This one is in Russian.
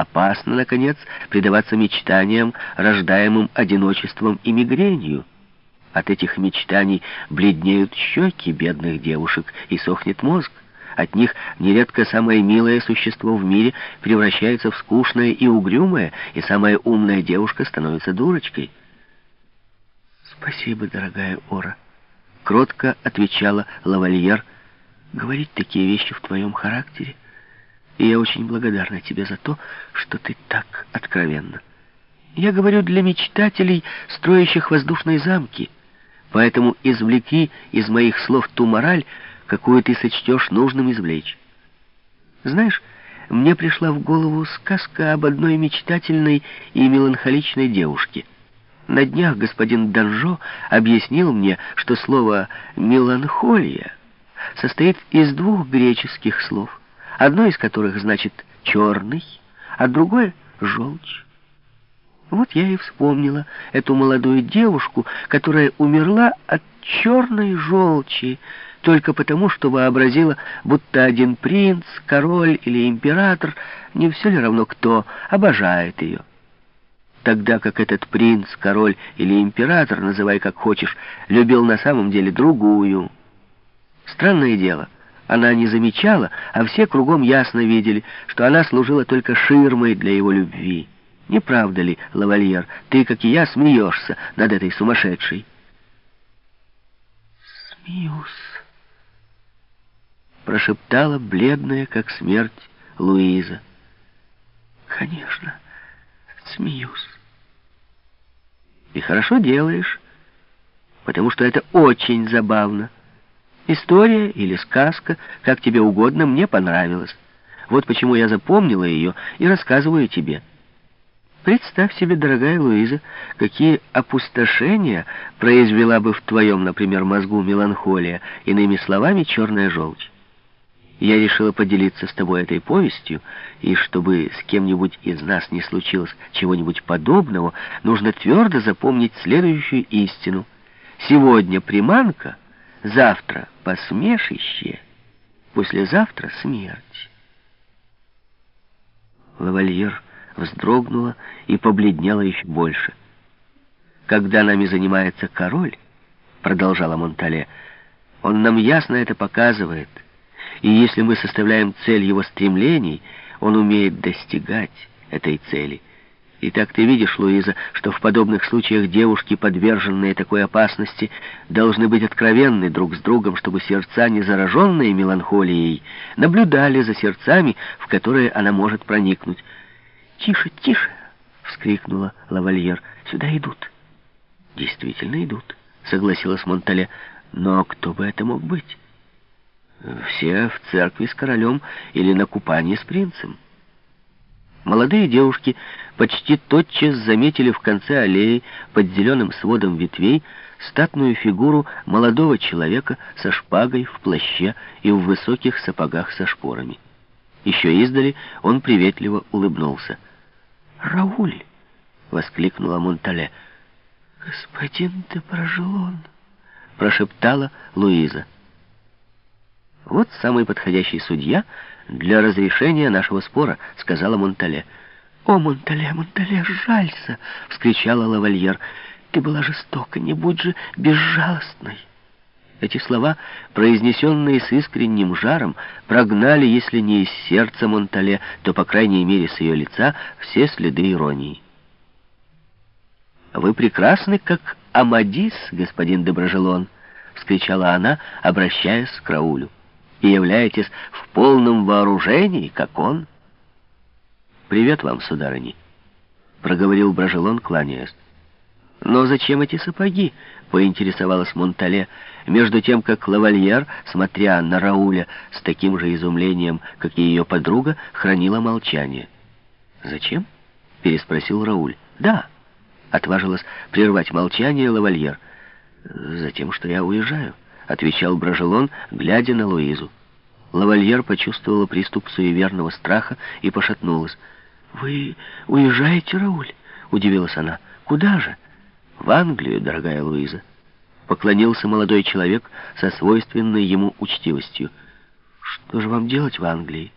Опасно, наконец, предаваться мечтаниям, рождаемым одиночеством и мигренью. От этих мечтаний бледнеют щеки бедных девушек и сохнет мозг. От них нередко самое милое существо в мире превращается в скучное и угрюмое, и самая умная девушка становится дурочкой. «Спасибо, дорогая Ора», — кротко отвечала лавальер. «Говорить такие вещи в твоем характере, и я очень благодарна тебе за то, что ты так откровенна. Я говорю для мечтателей, строящих воздушные замки, поэтому извлеки из моих слов ту мораль, какую ты сочтешь нужным извлечь. Знаешь, мне пришла в голову сказка об одной мечтательной и меланхоличной девушке. На днях господин Данжо объяснил мне, что слово «меланхолия» состоит из двух греческих слов, одно из которых значит «черный», а другое — «желчь». Вот я и вспомнила эту молодую девушку, которая умерла от черной желчи, только потому, что вообразила, будто один принц, король или император, не все ли равно кто, обожает ее. Тогда как этот принц, король или император, называй как хочешь, любил на самом деле другую. Странное дело, она не замечала, а все кругом ясно видели, что она служила только ширмой для его любви. Не правда ли, лавальер, ты, как и я, смеешься над этой сумасшедшей? Смеюсь прошептала бледная, как смерть, Луиза. «Конечно, смеюсь». «И хорошо делаешь, потому что это очень забавно. История или сказка, как тебе угодно, мне понравилась. Вот почему я запомнила ее и рассказываю тебе». Представь себе, дорогая Луиза, какие опустошения произвела бы в твоем, например, мозгу меланхолия, иными словами, черная желчь. Я решила поделиться с тобой этой повестью, и чтобы с кем-нибудь из нас не случилось чего-нибудь подобного, нужно твердо запомнить следующую истину. Сегодня приманка, завтра посмешище, послезавтра смерть. Лавальер вздрогнула и побледнела еще больше. «Когда нами занимается король, — продолжала Монтале, — он нам ясно это показывает — и если мы составляем цель его стремлений, он умеет достигать этой цели. И так ты видишь, Луиза, что в подобных случаях девушки, подверженные такой опасности, должны быть откровенны друг с другом, чтобы сердца, не зараженные меланхолией, наблюдали за сердцами, в которые она может проникнуть. «Тише, тише!» — вскрикнула лавальер. «Сюда идут». «Действительно идут», — согласилась Монтале. «Но кто бы это мог быть?» Все в церкви с королем или на купании с принцем. Молодые девушки почти тотчас заметили в конце аллеи под зеленым сводом ветвей статную фигуру молодого человека со шпагой в плаще и в высоких сапогах со шпорами. Еще издали он приветливо улыбнулся. «Рауль!» — воскликнула Монтале. «Господин де Прожелон!» — прошептала Луиза. «Вот самый подходящий судья для разрешения нашего спора», — сказала Монтале. «О, Монтале, Монтале, жалься!» — вскричала лавальер. «Ты была жестока, не будь же безжалостной!» Эти слова, произнесенные с искренним жаром, прогнали, если не из сердца Монтале, то, по крайней мере, с ее лица, все следы иронии. «Вы прекрасны, как Амадис, господин Доброжелон!» — вскричала она, обращаясь к Раулю и являетесь в полном вооружении, как он. «Привет вам, сударыни», — проговорил Брожелон, кланяясь. «Но зачем эти сапоги?» — поинтересовалась Монтале, между тем, как лавальер, смотря на Рауля с таким же изумлением, как и ее подруга, хранила молчание. «Зачем?» — переспросил Рауль. «Да», — отважилась прервать молчание лавальер. «Затем, что я уезжаю» отвечал Брожелон, глядя на Луизу. Лавальер почувствовала приступ суеверного страха и пошатнулась. «Вы уезжаете, Рауль?» — удивилась она. «Куда же?» «В Англию, дорогая Луиза», — поклонился молодой человек со свойственной ему учтивостью. «Что же вам делать в Англии?»